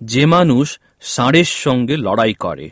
যে মানুষ ষাঁড়ের সঙ্গে লড়াই করে।